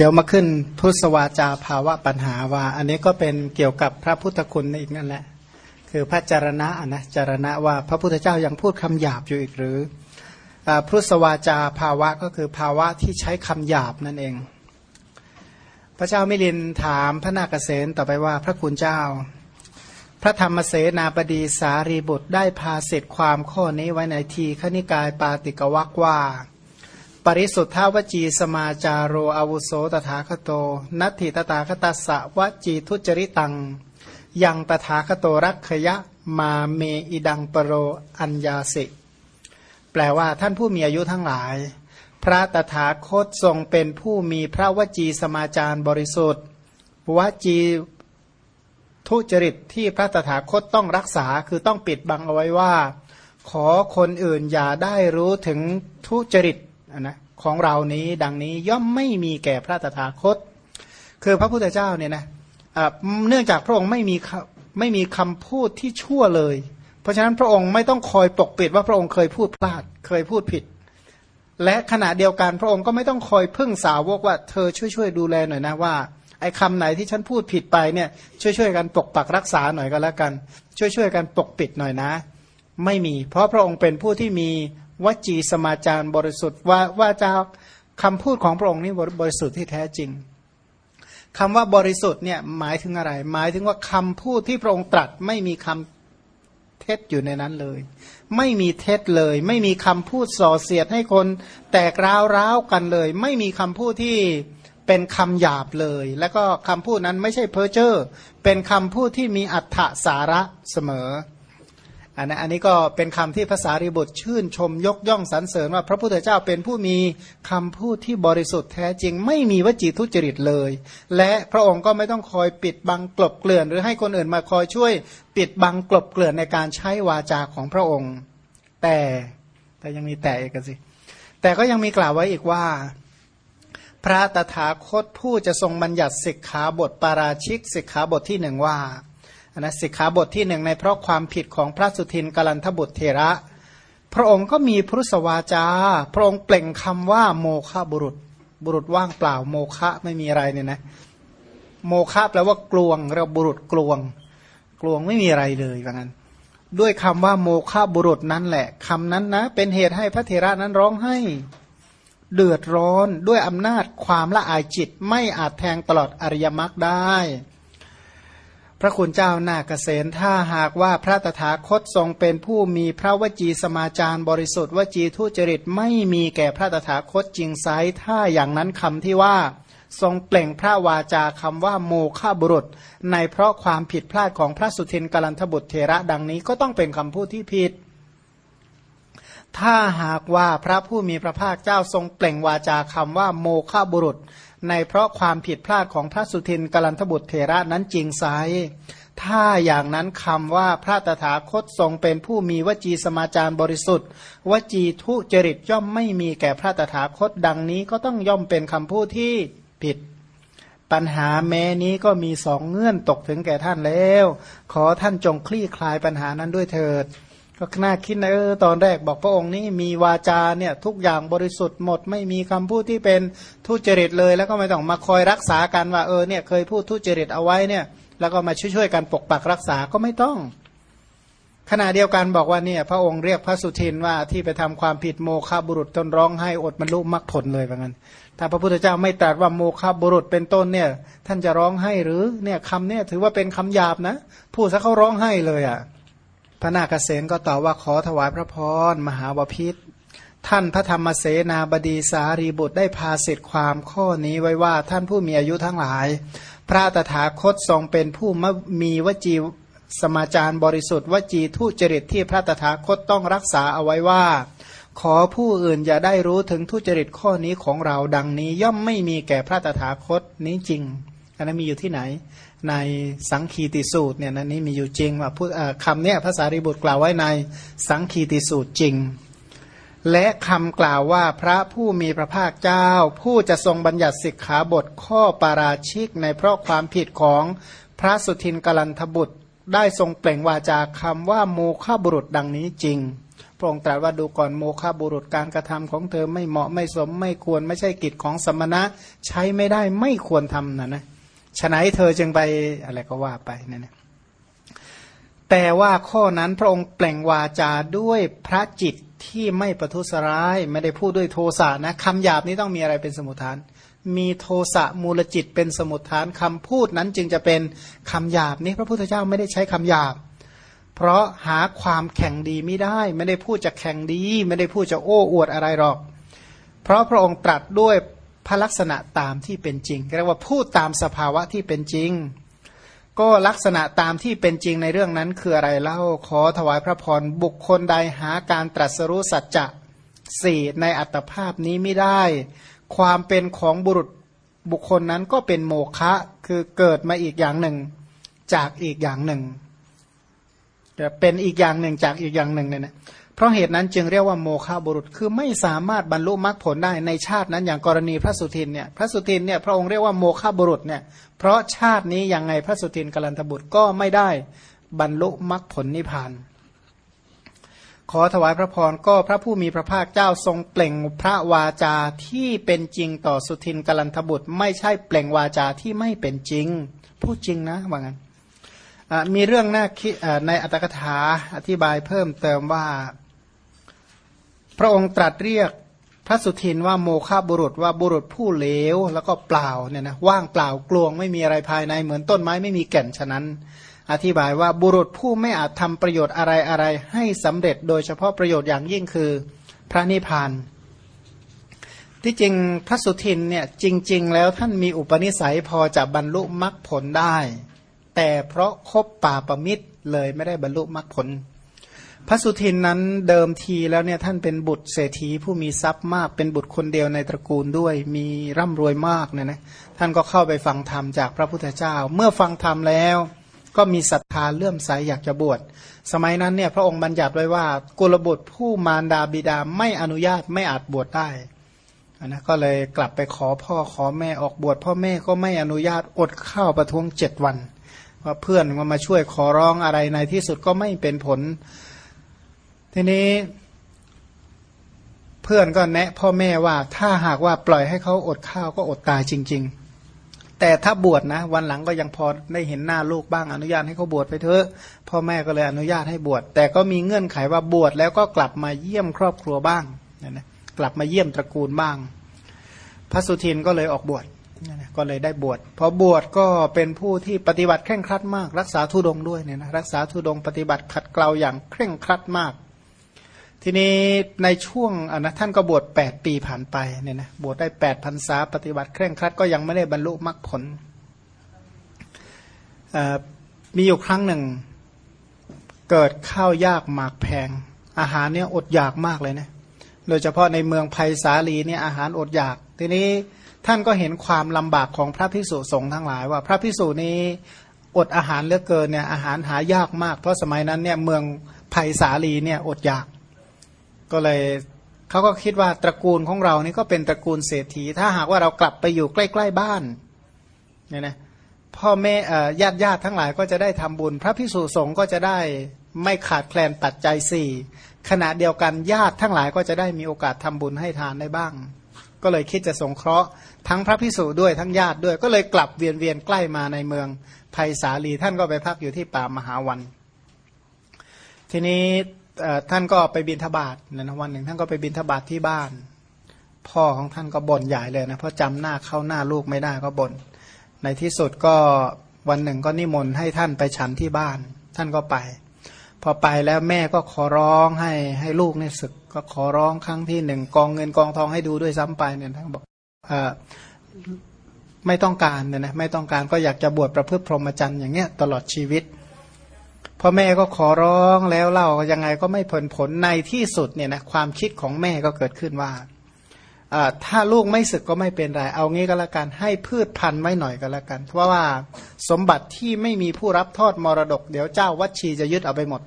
เดี๋ยวมาขึ้นพุทธวาจาภาวะปัญหาว่า อันนี้ก็เป็นเกี่ยวกับพระพุทธคุณอีกนั่นแหละ คือพระจารณะนะจารณะว่าพระพุทธเจ้ายังพูดคำหยาบอยู่อีกหรือพุทธวาจาภาวะก็คือภาวะที่ใช้คำหยาบนั่นเอง พระเจ้ามิลินถามพระนาคเษนต่อไปว่าพระคุณเจ้า พระธรรมเสนาบดีสารีบุตรได้พาเสร็จความข้อนี้ไว้ในทีขณิกายปาติกวักว่า ปริสุทธาวจีสมาจาโรอาวุโสตถาคโต นัตถิตถาคตัสสะวจีทุจริตัง ยังตถาคโตรักขยะมาเมอิดังปรโรอัญญาสิ แปลว่าท่านผู้มีอายุทั้งหลาย พระตถาคตทรงเป็นผู้มีพระวจีสมาจารบริสุทธิ์วจีทุจริตที่พระตถาคตต้องรักษาคือต้องปิดบังเอาไว้ว่า ขอคนอื่นอย่าได้รู้ถึงทุจริต นะของเรานี้ดังนี้ย่อมไม่มีแก่พระตถาคต คือพระพุทธเจ้าเนี่ยนะเนื่องจากพระองค์ไม่มีไม่มีคำพูดที่ชั่วเลย เพราะฉะนั้นพระองค์ไม่ต้องคอยปกปิดว่าพระองค์เคยพูดพลาดเคยพูดผิด และขณะเดียวกันพระองค์ก็ไม่ต้องคอยพึ่งสาวกว่าเธอช่วยช่วยดูแลหน่อยนะว่าไอ้คำไหนที่ฉันพูดผิดไปเนี่ยช่วยช่วยกันปกปักรักษาหน่อยก็แล้วกัน ช่วยช่วยกันปกปิดหน่อยนะ ไม่มี เพราะพระองค์เป็นผู้ที่มี วจีสมาจารบริสุทธิ์ว่าว่าจะคำพูดของพระองค์นี้บริสุทธิ์ที่แท้จริงคำว่าบริสุทธิ์เนี่ยหมายถึงอะไร หมายถึงว่าคำพูดที่พระองค์ตรัสไม่มีคำเท็จอยู่ในนั้นเลย ไม่มีเท็จเลย ไม่มีคำพูดส่อเสียดให้คนแตกร้าวร้าวกันเลย ไม่มีคำพูดที่เป็นคำหยาบเลย แล้วก็คำพูดนั้นไม่ใช่เพ้อเจ้อเป็นคำพูดที่มีอัตถสาระเสมอ อันนี้อันนี้ก็เป็นคำที่ภาษาริบุตรชื่นชมยกย่องสรรเสริญว่าพระพุทธเจ้าเป็นผู้มีคำพูดที่บริสุทธิ์แท้จริง ไม่มีวจีทุจริตเลย และพระองค์ก็ไม่ต้องคอยปิดบังกลบเกลื่อน หรือให้คนอื่นมาคอยช่วยปิดบังกลบเกลื่อนในการใช้วาจาของพระองค์ แต่แต่ยังมีแต่อีกสิ แต่ก็ยังมีกล่าวไว้อีกว่า พระตถาคตผู้จะทรงบัญญัติสิกขาบทปาราชิกสิกขาบทที่หนึ่งว่า นะสิกขาบทที่หนึ่งในเพราะความผิดของพระสุทินกัลันทบุตรเทระ พระองค์ก็มีพุทธวาจา พระองค์เปล่งคำว่าโมฆะบุรุษ บุรุษว่างเปล่า โมฆะไม่มีอะไรเนี่ยนะโมฆะแปลว่ากลวงเราบุรุษกลวง กลวงไม่มีอะไรเลยว่างั้น ด้วยคำว่าโมฆะบุรุษนั้นแหละคำนั้นนะเป็นเหตุให้พระเทระนั้นร้องให้เดือดร้อนด้วยอำนาจความละอายจิตไม่อาจแทงตลอดอริยมรรคได้ พระคุณเจ้านาเกษตถ้าหากว่าพระตถาคตทรงเป็นผู้มีพระวจีสมาจารบริสุทธิ์วจีทุจริตไม่มีแก่พระตถาคตจริงไซถ้าอย่างนั้นคำที่ว่าทรงเปล่งพระวาจาคำว่าโมฆะบุรุษ ในเพราะความผิดพลาดของพระสุทินกัลันทบุตรเทระดังนี้ก็ต้องเป็นคำพูดที่ผิด ถ้าหากว่าพระผู้มีพระภาคเจ้าทรงเปล่งวาจาคำว่าโมฆะบุรุษ ในเพราะความผิดพลาดของพระสุทินกัลันทบุตรเทระนั้นจริงไซถ้าอย่างนั้นคำว่าพระตถาคตทรงเป็นผู้มีวจีสมาจารบริสุทธิ์ วจีทุจริตย่อมไม่มีแก่พระตถาคตดังนี้ก็ต้องย่อมเป็นคำพูดที่ผิด ปัญหาแม้นี้ก็มีสองเงื่อนตกถึงแก่ท่านแล้ว ขอท่านจงคลี่คลายปัญหานั้นด้วยเถิด ก็น่าคิดนะเออตอนแรกบอกพระองค์นี้มีวาจาเนี่ยทุกอย่างบริสุทธิ์หมด ไม่มีคำพูดที่เป็นทุจริตเลย แล้วก็ไม่ต้องมาคอยรักษากันว่าเออเนี่ยเคยพูดทุจริตเอาไว้เนี่ย แล้วก็มาช่วยๆกันปกปักรักษาก็ไม่ต้อง ขณะเดียวกันบอกว่าเนี่ยพระองค์เรียกพระสุทินว่าที่ไปทำความผิดโมฆะบุรุษตนร้องให้อดบรรลุมรรคผลเลยว่างั้นถ้าพระพุทธเจ้าไม่ตรัสว่าโมฆะบุรุษเป็นต้นเนี่ย ท่านจะร้องให้หรือเนี่ยคำเนี่ยถือว่าเป็นคำหยาบนะพูดซะเขาร้องให้เลยอะ่ะ พระนาคเษนก็ตอบว่าขอถวายพระพรมหาวพิษท่านพระธรรมเสนาบดีสารีบุตรได้พาสิทธิความข้อนี้ไว้ว่าท่านผู้มีอายุทั้งหลาย พระตถาคตทรงเป็นผู้มีวจีสมาจารบริสุทธิ์วจีทุจริตที่พระตถาคตต้องรักษาเอาไว้ว่า ขอผู้อื่นอย่าได้รู้ถึงทุจริตข้อนี้ของเราดังนี้ ย่อมไม่มีแก่พระตถาคตนี้จริงอันนั้นมีอยู่ที่ไหน ในสังคีติสูตรเนี่ยนะนี่มีอยู่จริงว่าพูดคำเนี้ยภาษาริบุตรกล่าวไว้ในสังคีติสูตรจริง และคำกล่าวว่าพระผู้มีพระภาคเจ้า ผู้จะทรงบัญญัติสิกขาบทข้อปาราชิก ในเพราะความผิดของพระสุทินกลันทบุตรได้ทรงเปล่งวาจาคำว่าโมฆะบุรุษดังนี้จริง พระองค์ตรัสว่าดูก่อนโมฆะบุรุษการกระทำของเธอไม่เหมาะไม่สมไม่ควรไม่ใช่กิจของสมณะใช้ไม่ได้ไม่ควรทำนะนะ ฉะนั้นเธอจึงไปอะไรก็ว่าไปนี่ยนะแต่ว่าข้อนั้นพระองค์แปลงวาจาด้วยพระจิตที่ไม่ประทุษร้าย ไม่ได้พูดด้วยโทสะนะคำหยาบนี้ต้องมีอะไรเป็นสมุทฐาน มีโทสะมูลจิตเป็นสมุทฐานคำพูดนั้นจึงจะเป็นคำหยาบนี้พระพุทธเจ้าไม่ได้ใช้คำหยาบ เพราะหาความแข่งดีไม่ได้ ไม่ได้พูดจะแข่งดี ไม่ได้พูดจะโอ้อวดอะไรหรอก เพราะพระองค์ตรัสด้วย พระลักษณะตามที่เป็นจริงเรียกว่าพูดตามสภาวะที่เป็นจริง ก็ลักษณะตามที่เป็นจริงในเรื่องนั้นคืออะไรเล่าขอถวายพระพรบุคคลใดหาการตรัสรู้สัจจะสี่ในอัตภาพนี้ไม่ได้ ความเป็นของบุรุษบุคคลนั้นก็เป็นโมฆะคือเกิดมาอีกอย่างหนึ่ง จากอีกอย่างหนึ่งเป็นอีกอย่างหนึ่งจากอีกอย่างหนึ่งเนี่ยนะ เพราะเหตุนั้นจึงเรียกว่าโมฆะบุรุษ คือไม่สามารถบรรลุมรรคผลได้ในชาตินั้นอย่างกรณีพระสุทินเนี่ยพระสุทินเนี่ยพระองค์เรียกว่าโมฆะบุรุษเนี่ยเพราะชาตินี้ยังไงพระสุทินกัลันทบุตรก็ไม่ได้บรรลุมรรคผลนิพพาน ขอถวายพระพรก็พระผู้มีพระภาคเจ้าทรงเปล่งพระวาจาที่เป็นจริงต่อสุทินกัลันทบุตร ไม่ใช่เปล่งวาจาที่ไม่เป็นจริงพูดจริงนะว่างั้นมีเรื่องน่าคิดในอัตถกถาอธิบายเพิ่มเติมว่า พระองค์ตรัสเรียกพระสุทินว่าโมฆะบุรุษว่าบุรุษผู้เลวแล้วก็เปล่าเนี่ยนะว่างเปล่ากลวงไม่มีอะไรภายในเหมือนต้นไม้ไม่มีแก่นฉะนั้น อธิบายว่าบุรุษผู้ไม่อาจทำประโยชน์อะไรอะไรให้สำเร็จโดยเฉพาะประโยชน์อย่างยิ่งคือพระนิพพานที่จริงพระสุทินเนี่ยจริง ๆ แล้วท่านมีอุปนิสัยพอจะบรรลุมรรคผลได้ แต่เพราะคบป่าประมิตรเลยไม่ได้บรรลุมรรคผล พระสุทินนั้นเดิมทีแล้วเนี่ยท่านเป็นบุตรเศรษฐีผู้มีทรัพย์มากเป็นบุตรคนเดียวในตระกูลด้วยมีร่ำรวยมากเนี่ยนะท่านก็เข้าไปฟังธรรมจากพระพุทธเจ้า เมื่อฟังธรรมแล้ว ก็มีศรัทธาเลื่อมใสอยากจะบวชสมัยนั้นเนี่ยพระองค์บัญญัติไว้ว่ากุลบุตรผู้มารดาบิดาไม่อนุญาตไม่อาจบวชได้นะก็เลยกลับไปขอพ่อขอแม่ออกบวชพ่อแม่ก็ไม่อนุญาตอดข้าวประท้วงเจ็ดวันว่าเพื่อนมาช่วยขอร้องอะไรในที่สุดก็ไม่เป็นผล ทีนี้เพื่อนก็แนะพ่อแม่ว่าถ้าหากว่าปล่อยให้เขาอดข้าวก็อดตายจริง ๆ แต่ถ้าบวชนะ วันหลังก็ยังพอได้เห็นหน้าลูกบ้างอนุญาตให้เขาบวชไปเถอะ พ่อแม่ก็เลยอนุญาตให้บวชแต่ก็มีเงื่อนไขว่าบวชแล้วก็กลับมาเยี่ยมครอบครัวบ้างนะนะกลับมาเยี่ยมตระกูลบ้าง พระสุทินก็เลยออกบวชก็เลยได้บวชพอบวชก็เป็นผู้ที่ปฏิบัติเคร่งครัดมาก รักษาทุดงด้วยเนี่ยนะรักษาทุดงปฏิบัติขัดเกลาอย่างเคร่งครัดมาก ทีนี้ในช่วงอนะท่านก็บวชแปดปีผ่านไปเนี่ยนะบวชได้แปดพรรษาปฏิบัติเคร่งครัดก็ยังไม่ได้บรรลุมรรคผล มีอยู่ครั้งหนึ่ง เกิดข้าวยากหมากแพง อาหารเนี่ยอดอยากมากเลยนะโดยเฉพาะในเมืองไผ่สาลีเนี่ยอาหารอดอยาก ทีนี้ท่านก็เห็นความลำบากของพระพิสุสงฆ์ทั้งหลาย ว่าพระพิสุนี้อดอาหารเหลือเกินเนี่ยอาหารหายากมาก เพราะสมัยนั้นเนี่ยเมืองไผ่สาลีเนี่ยอดอยาก ก็เลยเขาก็คิดว่าตระกูลของเรานี่ก็เป็นตระกูลเศรษฐี ถ้าหากว่าเรากลับไปอยู่ใกล้ ๆบ้านเนี่ยนะพ่อแม่ญาติญาติทั้งหลายก็จะได้ทำบุญ พระพิสุสงฆ์ก็จะได้ไม่ขาดแคลนปัจจัยสี่ขณะเดียวกันญาติทั้งหลายก็จะได้มีโอกาสทำบุญให้ทานได้บ้าง ก็เลยคิดจะสงเคราะห์ทั้งพระพิสุด้วยทั้งญาติด้วย ก็เลยกลับเวียนเวียนใกล้มาในเมืองภัยสาลีท่านก็ไปพักอยู่ที่ป่ามหาวัน ทีนี้ ท่านก็ไปบินทบาทนะวันหนึ่งท่านก็ไปบินทบาทที่บ้าน พ่อของท่านก็บ่นใหญ่เลยนะเพราะจำหน้าเข้าหน้าลูกไม่ได้ก็บน่นในที่สุดก็วันหนึ่งก็นิมนต์ให้ท่านไปฉันที่บ้าน ท่านก็ไป พอไปแล้วแม่ก็ขอร้องให้ให้ลูกเนี่ยศึก ก็ขอร้องครั้งที่หนึ่งกองเงินกองทองให้ดูด้วยซ้ำไปเนี่ยท่านบอกอไม่ต้องการเนี่ยนะไม่ต้องการก็อยากจะบวชประพฤติพรหมจรรย์อย่างเงี้ยตลอดชีวิต พ่อแม่ก็ขอร้องแล้วเล่ายังไงก็ไม่ผลผลในที่สุดเนี่ยนะความคิดของแม่ก็เกิดขึ้นว่าถ้าลูกไม่ศึกก็ไม่เป็นไร เอางี้ก็แล้วกัน ให้พืชพันธุ์ไว้หน่อยก็แล้วกัน เพราะว่าสมบัติที่ไม่มีผู้รับทอดมรดก เดี๋ยวเจ้าวัดชีจะยึดเอาไปหมด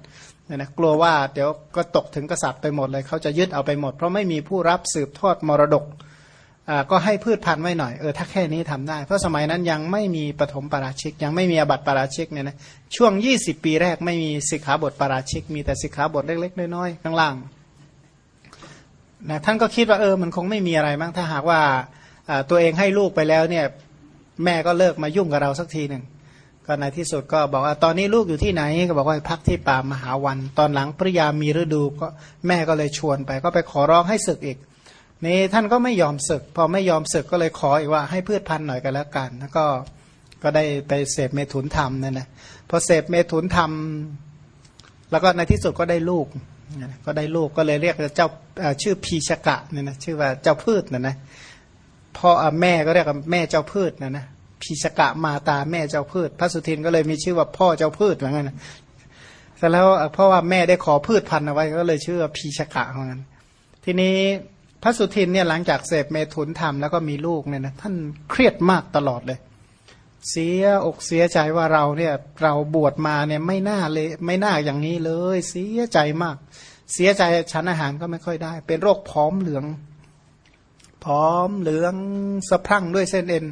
เนี่ยนะกลัวว่าเดี๋ยวก็ตกถึงกษัตริย์ไปหมดเลยเขาจะยึดเอาไปหมด เพราะไม่มีผู้รับสืบทอดมรดก ก็ให้พืชพันธุ์ไว้หน่อยเออถ้าแค่นี้ทำได้ เพราะสมัยนั้นยังไม่มีปฐมปราชิก ยังไม่มีอบัติปราชิกเนี่ยนะช่วง 20 ปีแรกไม่มีสิกขาบทปราชิก มีแต่สิกขาบทเล็กๆน้อยๆข้างล่างนะท่านก็คิดว่าเออมันคงไม่มีอะไรมั้งถ้าหากว่าตัวเองให้ลูกไปแล้วเนี่ยแม่ก็เลิกมายุ่งกับเราสักทีหนึ่งก็ในที่สุดก็บอกว่าตอนนี้ลูกอยู่ที่ไหนก็บอกว่าพักที่ป่ามหาวัน ตอนหลังปริยามีฤดูก็แม่ก็เลยชวนไป ก็ไปขอร้องให้ศึกอีก นี่ท่านก็ไม่ยอมศึก พอไม่ยอมศึกก็เลยขออีกว่าให้พืชพันธุ์หน่อยกันแล้วกัน แล้วก็ก็ได้ไปเสพเมถุนธรรมนั่นนะพอเสพเมถุนธรรม แล้วก็ในที่สุดก็ได้ลูก ก็ได้ลูกก็เลยเรียกเจ้าชื่อพีชกะเนี่ยนะชื่อว่าเจ้าพืชนะนะพ่อแม่ก็เรียกแม่เจ้าพืชนะนะพีชกะมาตาแม่เจ้าพืช พระสุทินก็เลยมีชื่อว่าพ่อเจ้าพืชเหมือนกันแต่แล้วเพราะว่าแม่ได้ขอพืชพันธุ์เอาไว้ก็เลยชื่อว่าพีชกะเหมือนกันทีนี้ พระสุทินเนี่ยหลังจากเสพเมถุนธรรมแล้วก็มีลูกเนี่ยนะท่านเครียดมากตลอดเลย เสียอกเสียใจว่าเราเนี่ยเราบวชมาเนี่ยไม่น่าเลยไม่น่าอย่างนี้เลย เสียใจมาก เสียใจฉันอาหารก็ไม่ค่อยได้ เป็นโรคผอมเหลืองผอมเหลืองสะพรั่งด้วยเส้นเอ็น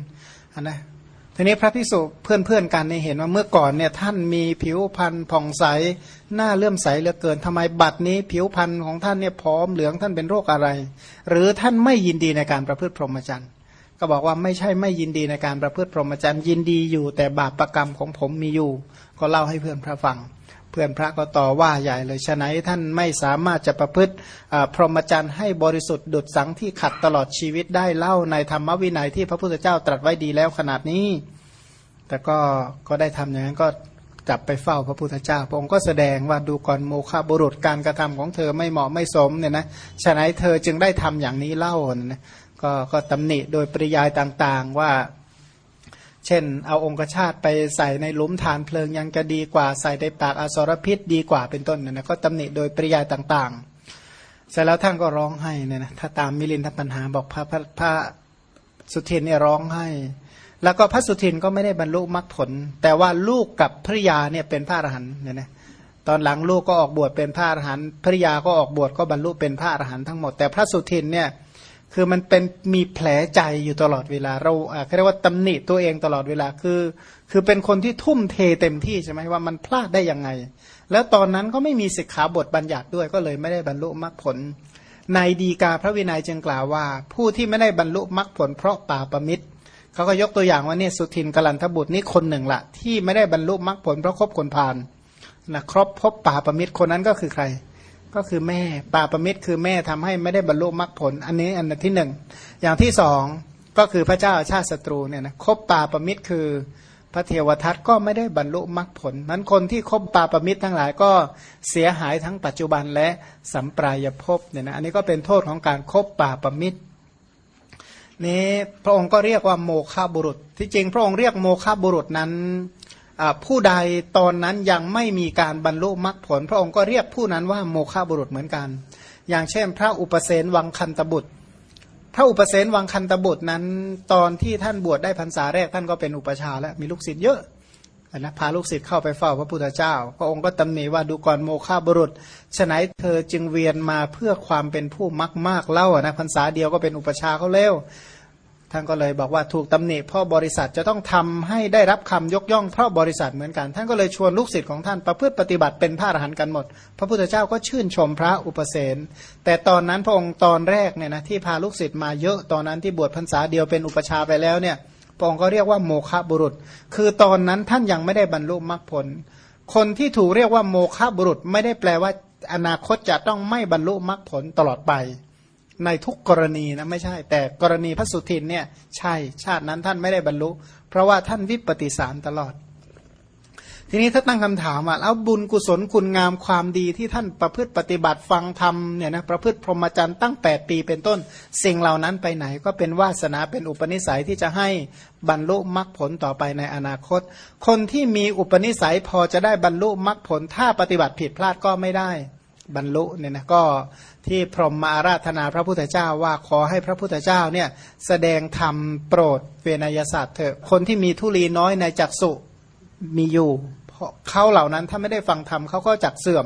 นนะ ทีนี้พระพิสุเพื่อนเพื่อนกันเนี่ยเห็นว่าเมื่อก่อนเนี่ยท่านมีผิวพรรณผ่องใสหน้าเลื่อมใสเหลือเกินทำไมบัดนี้ผิวพรรณของท่านเนี่ยพร้อมเหลืองท่านเป็นโรคอะไร หรือท่านไม่ยินดีในการประพฤติพรหมจรรย์ก็บอกว่าไม่ใช่ไม่ยินดีในการประพฤติพรหมจรรย์ยินดีอยู่แต่บาปประกรรมของผมมีอยู่ ก็เล่าให้เพื่อนพระฟัง พื่อนพระก็ต่อว่าใหญ่เลยฉะนั้นท่านไม่สามารถจะประพฤติพรหมจรรย์ให้บริสุทธิ์ดุดสังที่ขัดตลอดชีวิตได้เล่าในธรรมวินัยที่พระพุทธเจ้าตรัสไว้ดีแล้วขนาดนี้ แต่ก็ก็ได้ทำอย่างนั้นก็จับไปเฝ้าพระพุทธเจ้า พระองค์ก็แสดงว่าดูก่อนโมฆะบุรุษการกระทำของเธอไม่เหมาะไม่สมเนี่ยนะฉะนั้นเธอจึงได้ทำอย่างนี้เล่านะก็ก็ตำหนิโดยปริยายต่างๆว่า เช่น เอาองคชาตไปใส่ในหลุมฐานเพลิงยังจะดีกว่าใส่ในปากอสรพิษดีกว่าเป็นต้นนะก็ตำหนิโดยปริยายต่างๆ เสร็จแล้วท่านก็ร้องให้เนี่ยนะถ้าตามมิลินทปัญหาบอกพระพระพระสุเทนเนี่ยร้องให้ แล้วก็พระสุทินก็ไม่ได้บรรลุมรรคผล แต่ว่าลูกกับภริยาเนี่ยเป็นพระอรหันต์เนี่ยนะตอนหลังลูกก็ออกบวชเป็นพระอรหันต์ภริยาก็ออกบวชก็บรรลุเป็นพระอรหันต์ทั้งหมดแต่พระสุทินเนี่ย คือมันเป็นมีแผลใจอยู่ตลอดเวลา เราเรียกว่าตำหนิตัวเองตลอดเวลาคือ คือเป็นคนที่ทุ่มเทเต็มที่ใช่ไหมว่ามันพลาดได้ยังไง แล้วตอนนั้นก็ไม่มีสิกขาบทบัญญัติด้วยก็เลยไม่ได้บรรลุมรรคผล ในดีกาพระวินัยจึงกล่าวว่า ผู้ที่ไม่ได้บรรลุมรรคผลเพราะป่าประมิตรเขาก็ยกตัวอย่างว่าเนี่ยสุทินกลันทบุตรนี่คนหนึ่งละที่ไม่ได้บรรลุมรรคผลเพราะคบคนพาลนะครบพบป่าประมิตรคนนั้นก็คือใคร ก็คือแม่ป่าประมิตรคือแม่ทำให้ไม่ได้บรรลุมรรคผล อันนี้อันที่หนึ่งอย่างที่สองก็คือพระเจ้าชาติศัตรูเนี่ยนะคบป่าประมิตรคือพระเทวทัตก็ไม่ได้บรรลุมรรคผลนั้นคนที่คบป่าประมิตรทั้งหลายก็เสียหายทั้งปัจจุบันและสัมปรายภพเนี่ยนะอันนี้ก็เป็นโทษของการคบป่าประมิตรนี้พระองค์ก็เรียกว่าโมฆะบุรุษ ที่จริงพระองค์เรียกโมฆะบุรุษนั้น ผู้ใดตอนนั้นยังไม่มีการบรรลุมรรคผล พระองค์ก็เรียกผู้นั้นว่าโมฆะบุรุษเหมือนกัน อย่างเช่น พระอุปเสนวังคันตบุตร พระอุปเสนวังคันตบุตรนั้น ตอนที่ท่านบวชได้พรรษาแรกท่านก็เป็นอุปชาแล้วมีลูกศิษย์เยอะนะพาลูกศิษย์เข้าไปเฝ้าพระพุทธเจ้า พระองค์ก็ตำหนิว่าดูก่อนโมฆะบุรุษฉนัยเธอจึงเวียนมาเพื่อความเป็นผู้มักมากเล่านะพรรษาเดียวก็เป็นอุปชาเขาเร็ว ท่านก็เลยบอกว่าถูกตำหนิเพราะบริษัทจะต้องทำให้ได้รับคำยกย่องเพราะบริษัทเหมือนกัน ท่านก็เลยชวนลูกศิษย์ของท่านประพฤติปฏิบัติเป็นพระอรหันต์กันหมด พระพุทธเจ้าก็ชื่นชมพระอุปเสนแต่ตอนนั้นพระองค์ตอนแรกเนี่ยนะที่พาลูกศิษย์มาเยอะตอนนั้นที่บวชพรรษาเดียวเป็นอุปชาไปแล้วเนี่ยพระองค์ก็เรียกว่าโมฆะบุรุษ คือตอนนั้นท่านยังไม่ได้บรรลุมรรคผล คนที่ถูกเรียกว่าโมฆะบุรุษไม่ได้แปลว่าอนาคตจะต้องไม่บรรลุมรรคผลตลอดไป ในทุกกรณีนะไม่ใช่ แต่กรณีพระสุทินเนี่ยใช่ชาตินั้นท่านไม่ได้บรรลุ เพราะว่าท่านวิปฏิสารตลอด ทีนี้ถ้าตั้งคำถามว่าแล้วบุญกุศลคุณงามความดีที่ท่านประพฤติปฏิบัติฟังธรรมเนี่ยนะประพฤติพรหมจรรย์ตั้ง 8 ปีเป็นต้น สิ่งเหล่านั้นไปไหน ก็เป็นวาสนาเป็นอุปนิสัยที่จะให้บรรลุมรรคผลต่อไปในอนาคต คนที่มีอุปนิสัยพอจะได้บรรลุมรรคผลถ้าปฏิบัติผิดพลาดก็ไม่ได้ บรรลุเนี่ยนะก็ที่พรหมมาราธนาพระพุทธเจ้าว่าขอให้พระพุทธเจ้าเนี่ยแสดงธรรมโปรดเวนยศาสตร์เถอะคนที่มีทุลีน้อยในจักสุมีอยู่เขาเหล่านั้นถ้าไม่ได้ฟังธรรมเขาก็จักเสื่อม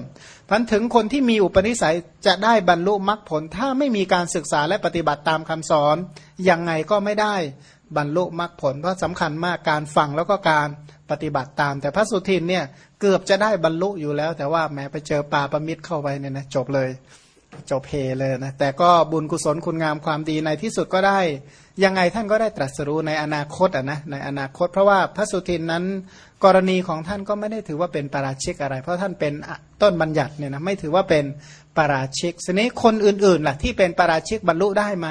พันถึงคนที่มีอุปนิสัยจะได้บรรลุมรรคผล ถ้าไม่มีการศึกษาและปฏิบัติตามคำสอนยังไงก็ไม่ได้บรรลุมรรคผล เพราะสำคัญมากการฟังแล้วก็การ ปฏิบัติตาม แต่พระสุทินเนี่ยเกือบจะได้บรรลุอยู่แล้ว แต่ว่าแม้ไปเจอป่าประมิตรเข้าไปเนี่ยนะจบเลยจบเพเลยนะแต่ก็บุญกุศลคุณงามความดีในที่สุดก็ได้ ยังไงท่านก็ได้ตรัสรู้ในอนาคตอะนะในอนาคต เพราะว่าพระสุทินนั้น กรณีของท่านก็ไม่ได้ถือว่าเป็นปราชิกอะไร เพราะท่านเป็นต้นบัญญัติเนี่ยนะไม่ถือว่าเป็นปราชิกทีนี้คนอื่นๆล่ะที่เป็นปราชิกบรรลุได้ไหม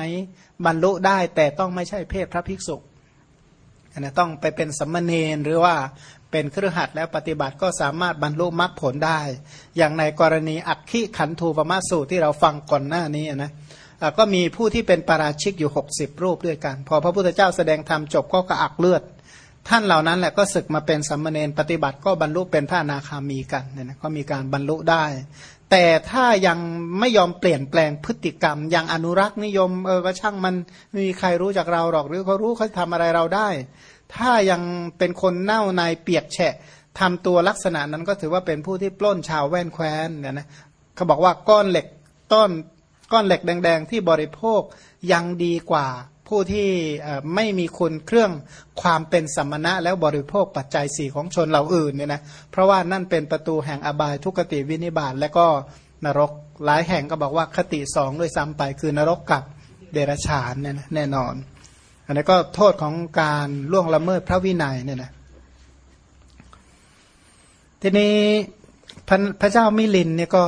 บรรลุได้แต่ต้องไม่ใช่เพศพระภิกษุ นะต้องไปเป็นสัมมเนนหรือว่าเป็นเครือขัดแล้วปฏิบัติก็สามารถบรรลุมรรคผลได้ อย่างในกรณีอักขิขันธูปมาสูตรที่เราฟังก่อนหน้านี้นะก็มีผู้ที่เป็นปาราชิกอยู่ 60 รูปด้วยกัน พอพระพุทธเจ้าแสดงธรรมจบก็กระอักเลือด ท่านเหล่านั้นแหละก็ศึกมาเป็นสัมมาเนนปฏิบัติก็บรรลุเป็นพระนาคามีกันเนี่ยนะก็มีการบรรลุได้ แต่ถ้ายังไม่ยอมเปลี่ยนแปลงพฤติกรรม ยังอนุรักษ์นิยมเออก็ช่างมันไม่มีใครรู้จากเราหรอกหรือเขารู้เขาทำอะไรเราได้ ถ้ายังเป็นคนเน่าในเปียกแฉะทำตัวลักษณะนั้นก็ถือว่าเป็นผู้ที่ปล้นชาวแว่นแคว้นเนี่ยนะเขาบอกว่าก้อนเหล็กต้นก้อนเหล็กแดง ๆ ที่บริโภคยังดีกว่า ผู้ที่ไม่มีคุณเครื่องความเป็นสัมมณะแล้วบริโภคปัจจัยสี่ของชนเหล่าอื่นเนี่ยนะเพราะว่านั่นเป็นประตูแห่งอบายทุกติวินิบาตและก็นรกหลายแห่งก็บอกว่าคติสองด้วยซ้ำไปคือนรกกับเดรัจฉานเนี่ยนะแน่นอน อันนี้ก็โทษของการล่วงละเมิดพระวินัยเนี่ยนะทีนี้พระเจ้ามิลินเนี่ยก็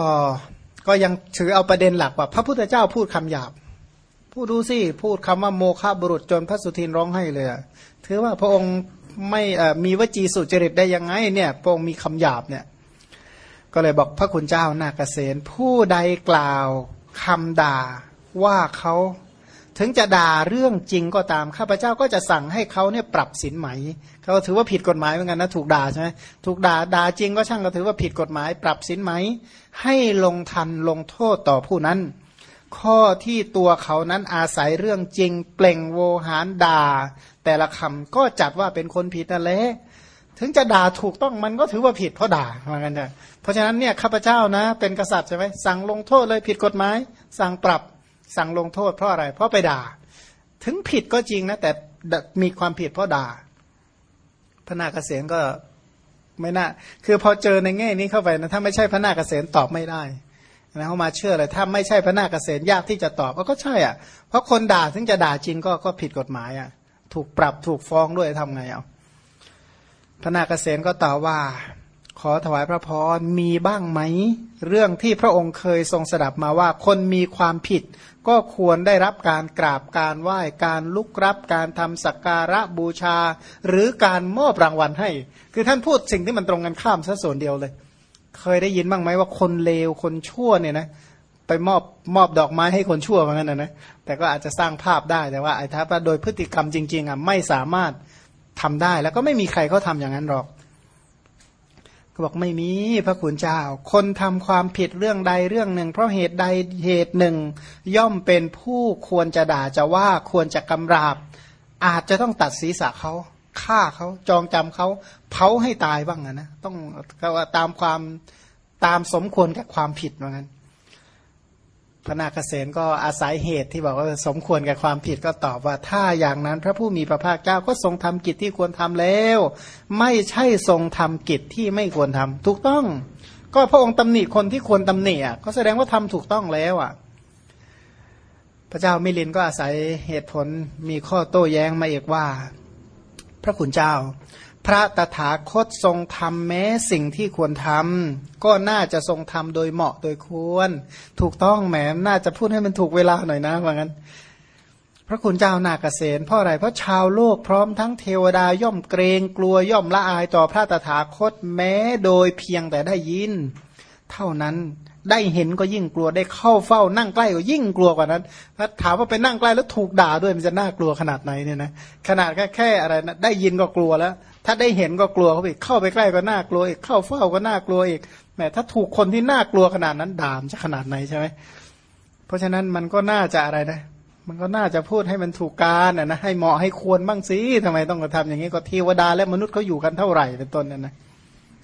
ก็ยังถือเอาประเด็นหลักว่า พระพุทธเจ้าพูดคำหยาบ พูดดูสิพูดคำว่าโมฆะบุรุษจนพระสุทินร้องให้เลยถือว่าพระองค์ไม่มีวจีสุจริตได้ยังไงเนี่ยพระองค์มีคำหยาบเนี่ยก็เลยบอกพระคุณเจ้านาเกษตผู้ใดกล่าวคำด่าว่าเขาถึงจะด่าเรื่องจริงก็ตามข้าพเจ้าก็จะสั่งให้เขาเนี่ยปรับสินไหมเขาถือว่าผิดกฎหมายเหมือนกันนะถูกด่าใช่ไหมถูกด่าด่าจริงก็ช่างก็ถือว่าผิดกฎหมาย ปรับสินไหมให้ลงทันลงโทษต่อผู้นั้น ข้อที่ตัวเขานั้นอาศัยเรื่องจริง เปล่งโวหารด่า แต่ละคำก็จัดว่าเป็นคนผิดนั่นแหละถึงจะด่าถูกต้องมันก็ถือว่าผิดเพราะด่าเหมือนกันนะเพราะฉะนั้นเนี่ยข้าพเจ้านะ เป็นกษัตริย์ใช่ไหมสั่งลงโทษเลยผิดกฎหมาย สั่งปรับสั่งลงโทษเพราะอะไร เพราะไปด่า ถึงผิดก็จริงนะ แต่มีความผิดเพราะด่า พระนาคเษนก็ไม่น่า คือพอเจอในแง่นี้เข้าไปนะถ้าไม่ใช่พระนาคเษนตอบไม่ได้ นะเขามาเชื่อเลยถ้าไม่ใช่พระนาคเษนยากที่จะตอบก็ใช่อะเพราะคนด่าถึงจะด่าจริงก็ก็ผิดกฎหมายอะถูกปรับถูกฟ้องด้วยทำไงเอาพระนาคเษนก็ตอบว่า ขอถวายพระพรมีบ้างไหม เรื่องที่พระองค์เคยทรงสดับมาว่าคนมีความผิด ก็ควรได้รับการกราบการไหว้การลุกรับการทำสักการะบูชา หรือการมอบรางวัลให้ คือท่านพูดสิ่งที่มันตรงกันข้ามซะส่วนเดียวเลย เคยได้ยินบ้างไหมว่าคนเลวคนชั่วเนี่ยนะไปมอบมอบดอกไม้ให้คนชั่วเหมือนกันนะนะแต่ก็อาจจะสร้างภาพได้แต่ว่าไอ้ถ้าโดยพฤติกรรมจริง ๆอะไม่สามารถทำได้ แล้วก็ไม่มีใครเขาทาอย่างนั้นหรอกก็บอกไม่มีพระคุณเจ้า คนทำความผิดเรื่องใดเรื่องหนึ่ง เพราะเหตุใดเหตุหนึ่ง ย่อมเป็นผู้ควรจะด่าจะว่าควรจะกำราบ อาจจะต้องตัดศีรษะเขา ฆ่าเขาจองจำเขาเผาให้ตายบ้างนะต้องก็ว่าตามความตามสมควรกับความผิดเหมือนกันพระนาคเษนก็อาศัยเหตุที่บอกว่าสมควรกับความผิดก็ตอบว่าถ้าอย่างนั้นพระผู้มีพระภาคเจ้าก็ทรงทำกิจที่ควรทำแล้ว ไม่ใช่ทรงทำกิจที่ไม่ควรทำถูกต้อง ก็พระองค์ตำหนิคนที่ควรตำหนิอะก็แสดงว่าทำถูกต้องแล้วอะ พระเจ้ามิลินก็อาศัยเหตุผลมีข้อโต้แย้งมาเอกว่า พระขุนเจ้า พระตถาคตทรงทำแม้สิ่งที่ควรทำก็น่าจะทรงทำโดยเหมาะโดยควร ถูกต้องแหมน่าจะพูดให้มันถูกเวลาหน่อยนะว่างั้น พระคุณเจ้านาเกษตรเพราะอะไรเพราะชาวโลกพร้อมทั้งเทวดาย่อมเกรงกลัวย่อมละอายต่อพระตถาคตแม้โดยเพียงแต่ได้ยิน เท่านั้น ได้เห็นก็ยิ่งกลัวได้เข้าเฝ้านั่งใกล้ก็ยิ่งกลัวกว่านั้นถ้าถามว่าไปนั่งใกล้แล้วถูกด่าด้วยมันจะน่ากลัวขนาดไหนเนี่ยนะขนาดแค่แค่อะไรนะได้ยินก็กลัวแล้ว ถ้าได้เห็นก็กลัวเขาอีกเข้าไปใกล้ก็น่ากลัวอีกเข้าเฝ้าก็น่ากลัวอีกแม้ถ้าถูกคนที่น่ากลัวขนาดนั้นด่ามจะขนาดไหนใช่ไหมเพราะฉะนั้นมันก็น่าจะอะไรนะมันก็น่าจะพูดให้มันถูกการนะให้เหมาะให้ควรบ้างสิทำไมต้องกระทำอย่างนี้ก็เทวดาและมนุษย์เขาอยู่กันเท่าไหร่เป็นต้นเนี่ยนะ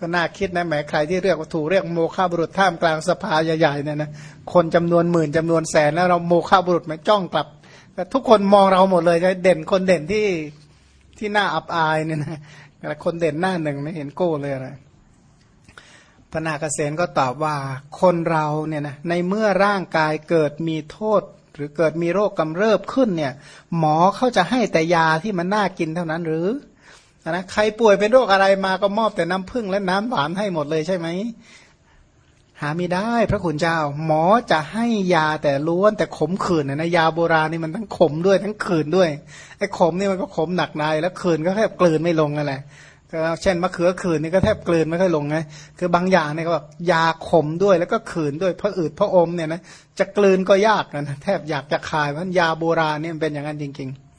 ก็น่าคิดนะแหมใครที่เรียกว่าถูกเรียกโมฆะบุรุษท่ามกลางสภาใหญ่ๆเนี่ยนะคนจำนวนหมื่นจำนวนแสนแล้วเราโมฆะบุรุษมาจ้องกลับทุกคนมองเราหมดเลยจะเด่นคนเด่นที่ที่น่าอับอายเนี่ยนะคนเด่นหน้าหนึ่งไม่เห็นโก้เลยอะไรพระนาคเษนก็ตอบว่าคนเราเนี่ยนะในเมื่อร่างกายเกิดมีโทษ หรือเกิดมีโรคกำเริบขึ้นเนี่ย หมอเขาจะให้แต่ยาที่มันน่ากินเท่านั้นหรือ นะใครป่วยเป็นโรคอะไรมาก็มอบแต่น้ำผึ้งและน้ำหวานให้หมดเลยใช่ไหมหาไม่ได้พระคุณเจ้า หมอจะให้ยาแต่ล้วนแต่ขมขื่นนะยาโบราณนี่มันทั้งขมด้วยทั้งขื่นด้วยไอ้ขมนี่มันก็ขมหนักในแล้วขื่นก็แทบกลืนไม่ลงนั่นแหละเช่นมะเขือขื่นนี่ก็แทบกลืนไม่ค่อยลงไงคือบางอย่างเนี่ยก็แบบยาขมด้วยแล้วก็ขื่นด้วยเพราะอืดเพราะอมเนี่ยนะจะกลืนก็ยากนะแทบอยากจะคายเพราะยาโบราณเนี่ยเป็นอย่างนั้นจริง ๆ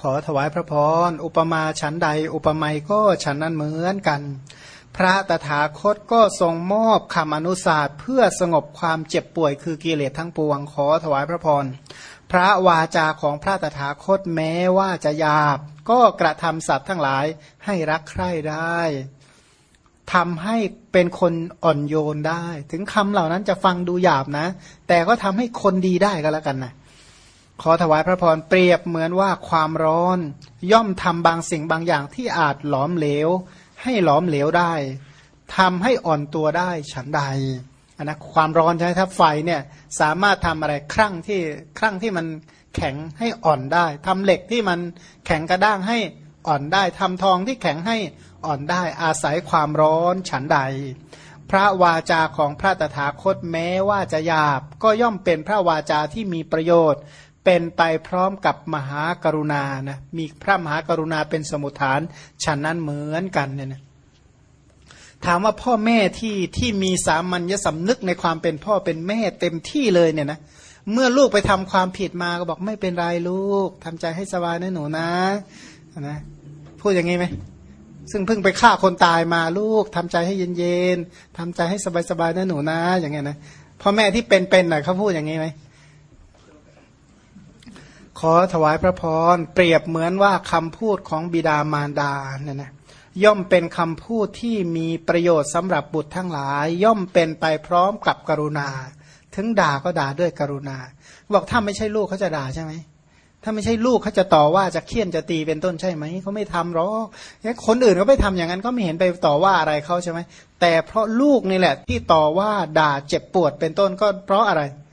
ขอถวายพระพร อุปมาฉันใด อุปไมยก็ฉันนั้นเหมือนกัน พระตถาคตก็ทรงมอบคำอนุสาสเพื่อสงบความเจ็บป่วยคือกิเลสทั้งปวงขอถวายพระพร พระวาจาของพระตถาคตแม้ว่าจะหยาบ ก็กระทำสัตว์ทั้งหลายให้รักใคร่ได้ทำให้เป็นคนอ่อนโยนได้ ถึงคำเหล่านั้นจะฟังดูหยาบนะ แต่ก็ทำให้คนดีได้ก็แล้วกันนะ ขอถวายพระพรเปรียบเหมือนว่าความร้อน ย่อมทำบางสิ่งบางอย่างที่อาจหลอมเหลว ให้หลอมเหลวได้ทำให้อ่อนตัวได้ฉันใดนนะความร้อนใช่ถ้าไฟเนี่ยสามารถทำอะไรครั่งที่ครั่งที่มันแข็งให้อ่อนได้ทำเหล็กที่มันแข็งกระด้างให้อ่อนได้ทำทองที่แข็งให้อ่อนได้อาศัยความร้อนฉันใด พระวาจาของพระตถาคตแม้ว่าจะหยาบ ก็ย่อมเป็นพระวาจาที่มีประโยชน์ เป็นไปพร้อมกับมหากรุณานะมีพระมหากรุณาเป็นสมุทฐานฉันนั้นเหมือนกันเนี่ยนะถามว่าพ่อแม่ที่ที่มีสามัญญสำนึกในความเป็นพ่อเป็นแม่เต็มที่เลยเนี่ยนะเมื่อลูกไปทำความผิดมาก็บอกไม่เป็นไรลูกทำใจให้สบายนะหนูนะนะพูดอย่างนี้ไหมซึ่งเพิ่งไปฆ่าคนตายมาลูกทำใจให้เย็นๆทำใจให้สบายๆนะหนูนะ อย่างเงี้ยนะพ่อแม่ที่เป็นๆหน่อยเขาพูดอย่างนี้ไหม ขอถวายพระพรเปรียบเหมือนว่าคำพูดของบิดามารดาเนี่ยนะย่อมเป็นคำพูดที่มีประโยชน์สำหรับบุตรทั้งหลาย ย่อมเป็นไปพร้อมกับกรุณา ถึงด่าก็ด่าด้วยกรุณา บอกถ้าไม่ใช่ลูกเขาจะด่าใช่ไหมถ้าไม่ใช่ลูกเขาจะต่อว่าจะเคี่ยนจะตีเป็นต้นใช่ไหมเขาไม่ทำหรอกคนอื่นเขาไม่ทำอย่างนั้นก็ไม่เห็นไปต่อว่าอะไรเขาใช่ไหมแต่เพราะลูกนี่แหละที่ต่อว่าด่าเจ็บปวดเป็นต้นก็เพราะอะไรเ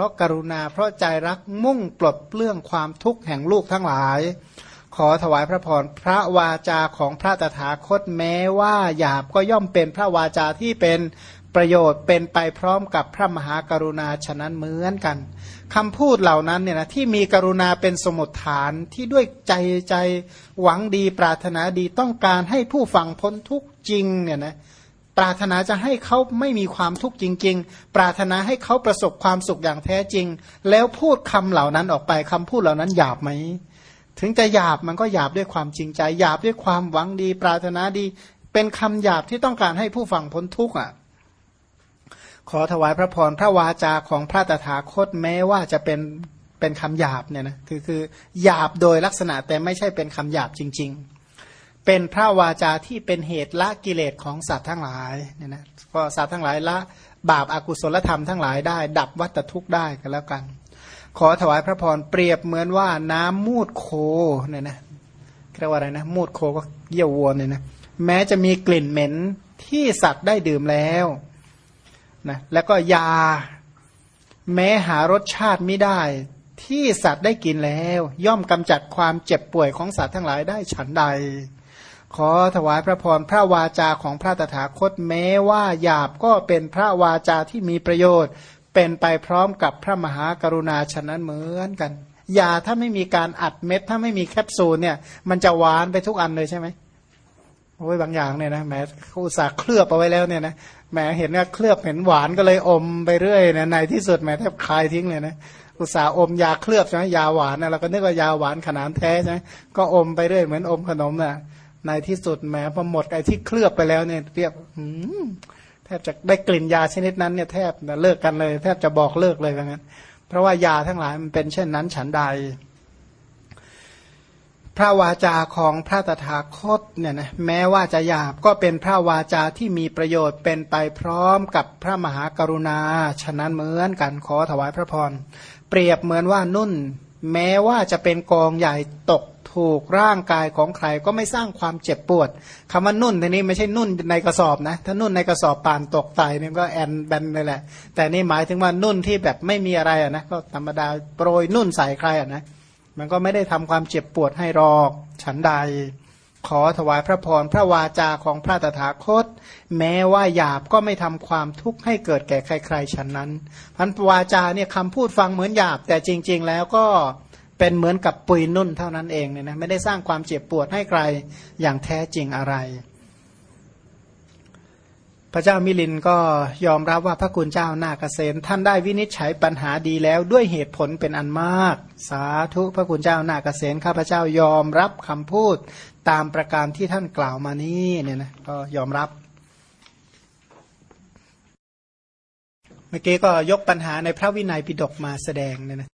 ราะกรุณาเพราะใจรักมุ่งปลดเปลื้องความทุกข์แห่งลูกทั้งหลาย ขอถวายพระพรพระวาจาของพระตถาคตแม้ว่าหยาบก็ย่อมเป็นพระวาจาที่เป็นประโยชน์เป็นไปพร้อมกับพระมหากรุณาฉะนั้นเหมือนกันคำพูดเหล่านั้นเนี่ยนะที่มีกรุณาเป็นสมุดฐานที่ด้วยใจใจหวังดีปรารถนาดีต้องการให้ผู้ฟังพ้นทุกจริงเนี่ยนะ ปรารถนาจะให้เขาไม่มีความทุกข์จริง ๆ ปรารถนาให้เขาประสบความสุขอย่างแท้จริง แล้วพูดคำเหล่านั้นออกไปคำพูดเหล่านั้นหยาบไหม ถึงจะหยาบมันก็หยาบด้วยความจริงใจ หยาบด้วยความหวังดี ปรารถนาดี เป็นคำหยาบที่ต้องการให้ผู้ฟังพ้นทุกข์อะ ขอถวายพระพรพระวาจาของพระตถาคตแม้ว่าจะเป็นเป็นคำหยาบเนี่ยนะคือคือหยาบโดยลักษณะแต่ไม่ใช่เป็นคำหยาบจริง ๆ เป็นพระวาจาที่เป็นเหตุละกิเลสของสัตว์ทั้งหลายเนี่ยนะก็สัตว์ทั้งหลายละบาปอากุศลธรรมทั้งหลายได้ ดับวัตทุกข์ได้กันแล้วกัน ขอถวายพระพรเปรียบเหมือนว่าน้ำมูดโคเนี่ยนะเรียกว่าอะไรนะมูดโคก็เยี่ยววัวเนี่ยนะแม้จะมีกลิ่นเหม็นที่สัตว์ได้ดื่มแล้วนะแล้วก็ยา แม้หารสชาติไม่ได้ ที่สัตว์ได้กินแล้ว ย่อมกำจัดความเจ็บป่วยของสัตว์ทั้งหลายได้ฉันใด ขอถวายพระพรพระวาจาของพระตถาคตแม้ว่าหยาบก็เป็นพระวาจาที่มีประโยชน์ เป็นไปพร้อมกับพระมหากรุณาฉะนั้นเหมือนกันยาถ้าไม่มีการอัดเม็ด ถ้าไม่มีแคปซูลเนี่ย มันจะหวานไปทุกอันเลยใช่ไหมโอ้ยบางอย่างเนี่ยนะแหมอุตส่าห์เคลือบเอาไว้แล้วเนี่ยนะแหมเห็นว่าเคลือบเห็นหวานก็เลยอมไปเรื่อยนะในที่สุดแหมแทบคายทิ้งเลยนะอุตส่าห์อมยาเคลือบใช่ไหมยาหวานนะเราก็นึกว่ายาหวานขนาดแท้ใช่ไหมก็อมไปเรื่อยเหมือนอมขนมนะ่ะ ในที่สุดแม้พอหมดไอ้ที่เคลือบไปแล้วเนี่ยเรียบทบจะได้กลิ่นยาชนิดนั้นเนี่ยแทบเลิกกันเลย แทบจะบอกเลิกเลยว่างั้น เพราะว่ายาทั้งหลายมันเป็นเช่นนั้นฉันใด พระวาจาของพระตถาคตเนี่ยนะแม้ว่าจะหยาบก็เป็นพระวาจาที่มีประโยชน์เป็นไปพร้อมกับพระมหากรุณา ฉะนั้นเหมือนกันขอถวายพระพร เปรียบเหมือนว่านุ่น แม้ว่าจะเป็นกองใหญ่ตก ถูกร่างกายของใครก็ไม่สร้างความเจ็บปวดคำว่านุ่นทีนี้ไม่ใช่นุ่นในกระสอบนะ ถ้านุ่นในกระสอบป่านตกไตเนี่ยก็แอนแบนเลยแหละ แต่นี่หมายถึงว่านุ่นที่แบบไม่มีอะไรอะนะก็ธรรมดาโปรยนุ่นใส่ใครอะนะมันก็ไม่ได้ทำความเจ็บปวดให้รอกฉันใด ขอถวายพระพรพระวาจาของพระตถาคต แม้ว่าหยาบก็ไม่ทำความทุกข์ให้เกิดแก่ใครๆฉันนั้นพันวาจาเนี่ยคำพูดฟังเหมือนหยาบแต่จริง ๆ แล้วก็ เป็นเหมือนกับปุยนุ่นเท่านั้นเองเนี่ยนะไม่ได้สร้างความเจ็บปวดให้ใครอย่างแท้จริงอะไร พระเจ้ามิลินก็ยอมรับว่าพระคุณเจ้านาเกษตท่านได้วินิจฉัยปัญหาดีแล้วด้วยเหตุผลเป็นอันมาก สาธุพระคุณเจ้านาเกษตข้าพเจ้ายอมรับคำพูดตามประการที่ท่านกล่าวมานี้เนี่ยนะก็ยอมรับเมื่อกี้ก็ยกปัญหาในพระวินัยปิฎกมาแสดงเนี่ยนะ